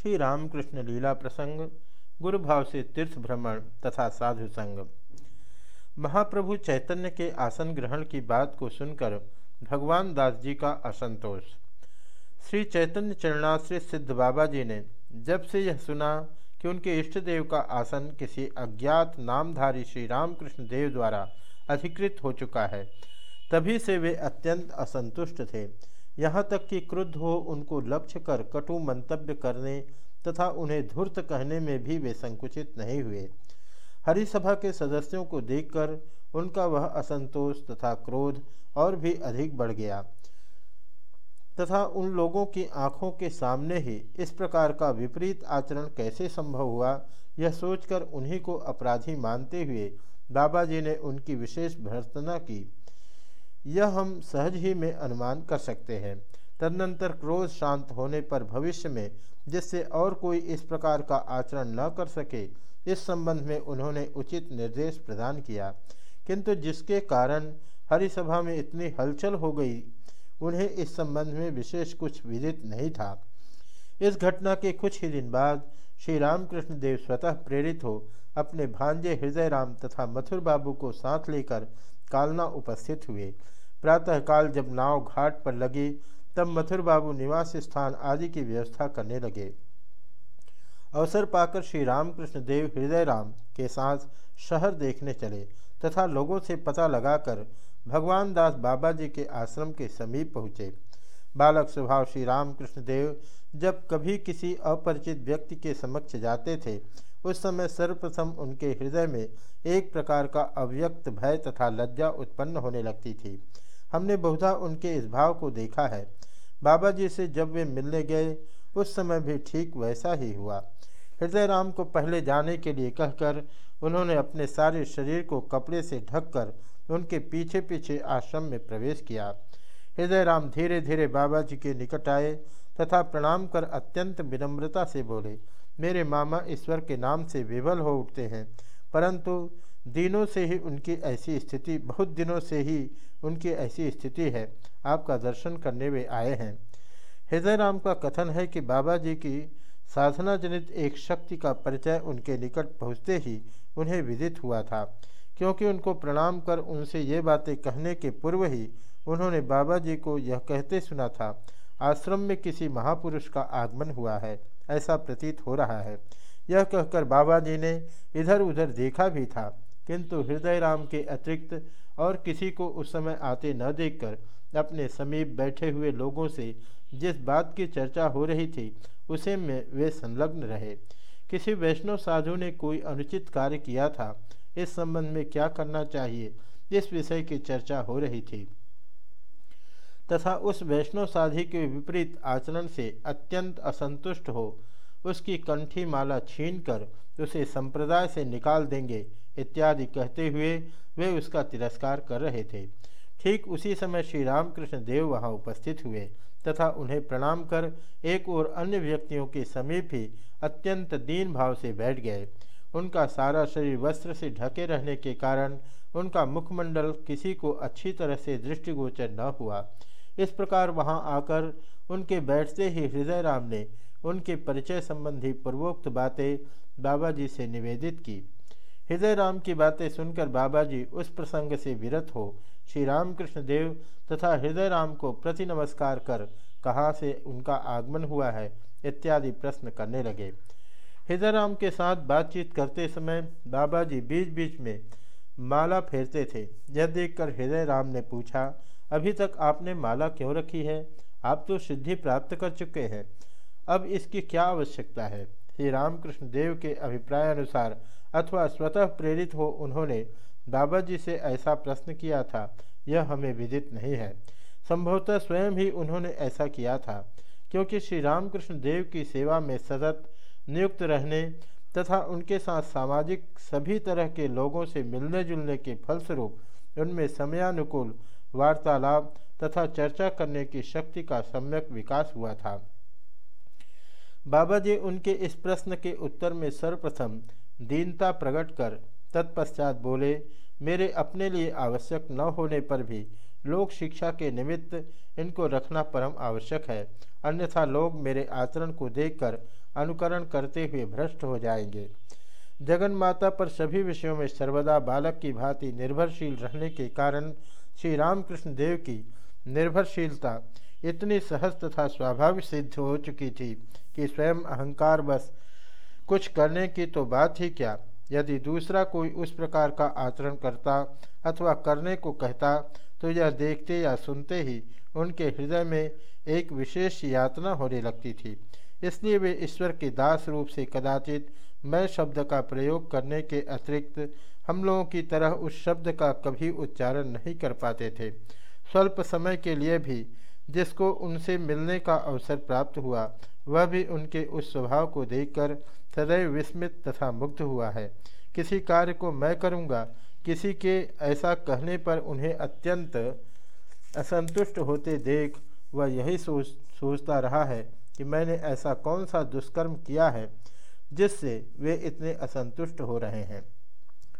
श्री रामकृष्ण लीला प्रसंग गुरु भाव से तीर्थ भ्रमण तथा साधु संग। महाप्रभु चैतन्य के आसन ग्रहण की बात को सुनकर भगवान दास जी का असंतोष। श्री चैतन्य चरणाश्रित सिद्ध बाबा जी ने जब से यह सुना कि उनके इष्ट देव का आसन किसी अज्ञात नामधारी श्री रामकृष्ण देव द्वारा अधिकृत हो चुका है, तभी से वे अत्यंत असंतुष्ट थे। यहाँ तक कि क्रुद्ध हो उनको लक्ष्य कर कटु मंतव्य करने तथा उन्हें धूर्त कहने में भी वे संकुचित नहीं हुए। हरिसभा के सदस्यों को देखकर उनका वह असंतोष तथा क्रोध और भी अधिक बढ़ गया। तथा उन लोगों की आँखों के सामने ही इस प्रकार का विपरीत आचरण कैसे संभव हुआ, यह सोचकर उन्हीं को अपराधी मानते हुए बाबा जी ने उनकी विशेष भर्तना की। यह हम सहज ही में अनुमान कर सकते हैं। तदनंतर क्रोध शांत होने पर भविष्य में जिससे और कोई इस प्रकार का आचरण न कर सके, इस संबंध में उन्होंने उचित निर्देश प्रदान किया। किंतु जिसके कारण हरिसभा में इतनी हलचल हो गई, उन्हें इस संबंध में विशेष कुछ विदित नहीं था। इस घटना के कुछ ही दिन बाद श्री रामकृष्ण देव स्वतः प्रेरित हो अपने भांजे हृदय राम तथा मथुर बाबू को साथ लेकर कालना उपस्थित हुए। प्रातःकाल जब नाव घाट पर लगी, तब मथुर बाबू निवास स्थान आदि की व्यवस्था करने लगे। अवसर पाकर श्री रामकृष्ण देव हृदय राम के साथ शहर देखने चले तथा लोगों से पता लगाकर भगवान दास बाबा जी के आश्रम के समीप पहुँचे। बालक स्वभाव श्री रामकृष्ण देव जब कभी किसी अपरिचित व्यक्ति के समक्ष जाते थे उस समय सर्वप्रथम उनके हृदय में एक प्रकार का अव्यक्त भय तथा लज्जा उत्पन्न होने लगती थी। हमने बहुधा उनके इस भाव को देखा है। बाबा जी से जब वे मिलने गए, उस समय भी ठीक वैसा ही हुआ। हृदय राम को पहले जाने के लिए कहकर उन्होंने अपने सारे शरीर को कपड़े से ढककर उनके पीछे पीछे आश्रम में प्रवेश किया। हृदय राम धीरे धीरे बाबा जी के निकट आए तथा प्रणाम कर अत्यंत विनम्रता से बोले मेरे मामा ईश्वर के नाम से विवल हो उठते हैं। परंतु दिनों से ही उनकी ऐसी स्थिति, बहुत दिनों से ही उनकी ऐसी स्थिति है। आपका दर्शन करने वे आए हैं। हृदय राम का कथन है कि बाबा जी की साधना जनित एक शक्ति का परिचय उनके निकट पहुँचते ही उन्हें विदित हुआ था। क्योंकि उनको प्रणाम कर उनसे ये बातें कहने के पूर्व ही उन्होंने बाबा जी को यह कहते सुना था, आश्रम में किसी महापुरुष का आगमन हुआ है। ऐसा प्रतीत हो रहा है। यह कहकर बाबा जी ने इधर उधर देखा भी था, किंतु हृदय राम के अतिरिक्त और किसी को उस समय आते न देखकर अपने समीप बैठे हुए लोगों से जिस बात की चर्चा हो रही थी, उसे में वे संलग्न रहे। किसी वैष्णव साधु ने कोई अनुचित कार्य किया था, इस संबंध में क्या करना चाहिए, इस विषय की चर्चा हो रही थी। तथा उस वैष्णव साधी के विपरीत आचरण से अत्यंत असंतुष्ट हो। उसकी कंठी माला छीन कर उसे संप्रदाय से निकाल देंगे इत्यादि कहते हुए वे उसका तिरस्कार कर रहे थे। ठीक उसी समय श्री रामकृष्ण देव वहाँ उपस्थित हुए तथा उन्हें प्रणाम कर एक और अन्य व्यक्तियों के समीप ही अत्यंत दीन भाव से बैठ गए। उनका सारा शरीर वस्त्र से ढके रहने के कारण उनका मुखमंडल किसी को अच्छी तरह से दृष्टिगोचर न हुआ। इस प्रकार वहाँ आकर उनके बैठते ही हृदय राम ने उनके परिचय संबंधी पूर्वोक्त बातें बाबा जी से निवेदित की। हृदय राम की बातें सुनकर बाबा जी उस प्रसंग से विरत हो। श्री रामकृष्ण देव तथा हृदय राम को प्रति नमस्कार कर कहाँ से उनका आगमन हुआ है इत्यादि प्रश्न करने लगे। हृदय राम के साथ बातचीत करते समय बाबा जी बीच बीच में माला फेरते थे। यह देखकर हृदय राम ने पूछा अभी तक आपने माला क्यों रखी है? आप तो सिद्धि प्राप्त कर चुके हैं। अब इसकी क्या आवश्यकता है? श्री रामकृष्ण देव के अभिप्राय अनुसार अथवा स्वतः प्रेरित हो उन्होंने बाबा जी से ऐसा प्रश्न किया था, यह हमें विदित नहीं है। संभवतः स्वयं ही उन्होंने ऐसा किया था, क्योंकि श्री रामकृष्ण देव की सेवा में सतत नियुक्त रहने तथा उनके साथ सामाजिक सभी तरह के लोगों से मिलने जुलने के फलस्वरूप उनमें समयानुकूल वार्तालाप तथा चर्चा करने की शक्ति का सम्यक विकास हुआ था। बाबा जी उनके इस प्रश्न के उत्तर में सर्वप्रथम दीनता प्रकट कर तत्पश्चात बोले, मेरे अपने लिए आवश्यक न होने पर भी लोक शिक्षा के निमित्त इनको रखना परम आवश्यक है। अन्यथा लोग मेरे आचरण को देखकर अनुकरण करते हुए भ्रष्ट हो जाएँगे। जगन माता पर सभी विषयों में सर्वदा बालक की भांति निर्भरशील रहने के कारण श्री रामकृष्ण देव की निर्भरशीलता इतनी सहज तथा स्वाभाविक सिद्ध हो चुकी थी कि स्वयं अहंकार बस कुछ करने की तो बात ही क्या। यदि दूसरा कोई उस प्रकार का आचरण करता अथवा करने को कहता तो यह देखते या सुनते ही उनके हृदय में एक विशेष यातना होने लगती थी। इसलिए वे ईश्वर के दास रूप से कदाचित मैं शब्द का प्रयोग करने के अतिरिक्त हम लोगों की तरह उस शब्द का कभी उच्चारण नहीं कर पाते थे। स्वल्प समय के लिए भी जिसको उनसे मिलने का अवसर प्राप्त हुआ, वह भी उनके उस स्वभाव को देखकर सदैव विस्मित तथा मुग्ध हुआ है। किसी कार्य को मैं करूँगा, किसी के ऐसा कहने पर उन्हें अत्यंत असंतुष्ट होते देख वह यही सोच, सोचता रहा है कि मैंने ऐसा कौन सा दुष्कर्म किया है जिससे वे इतने असंतुष्ट हो रहे हैं?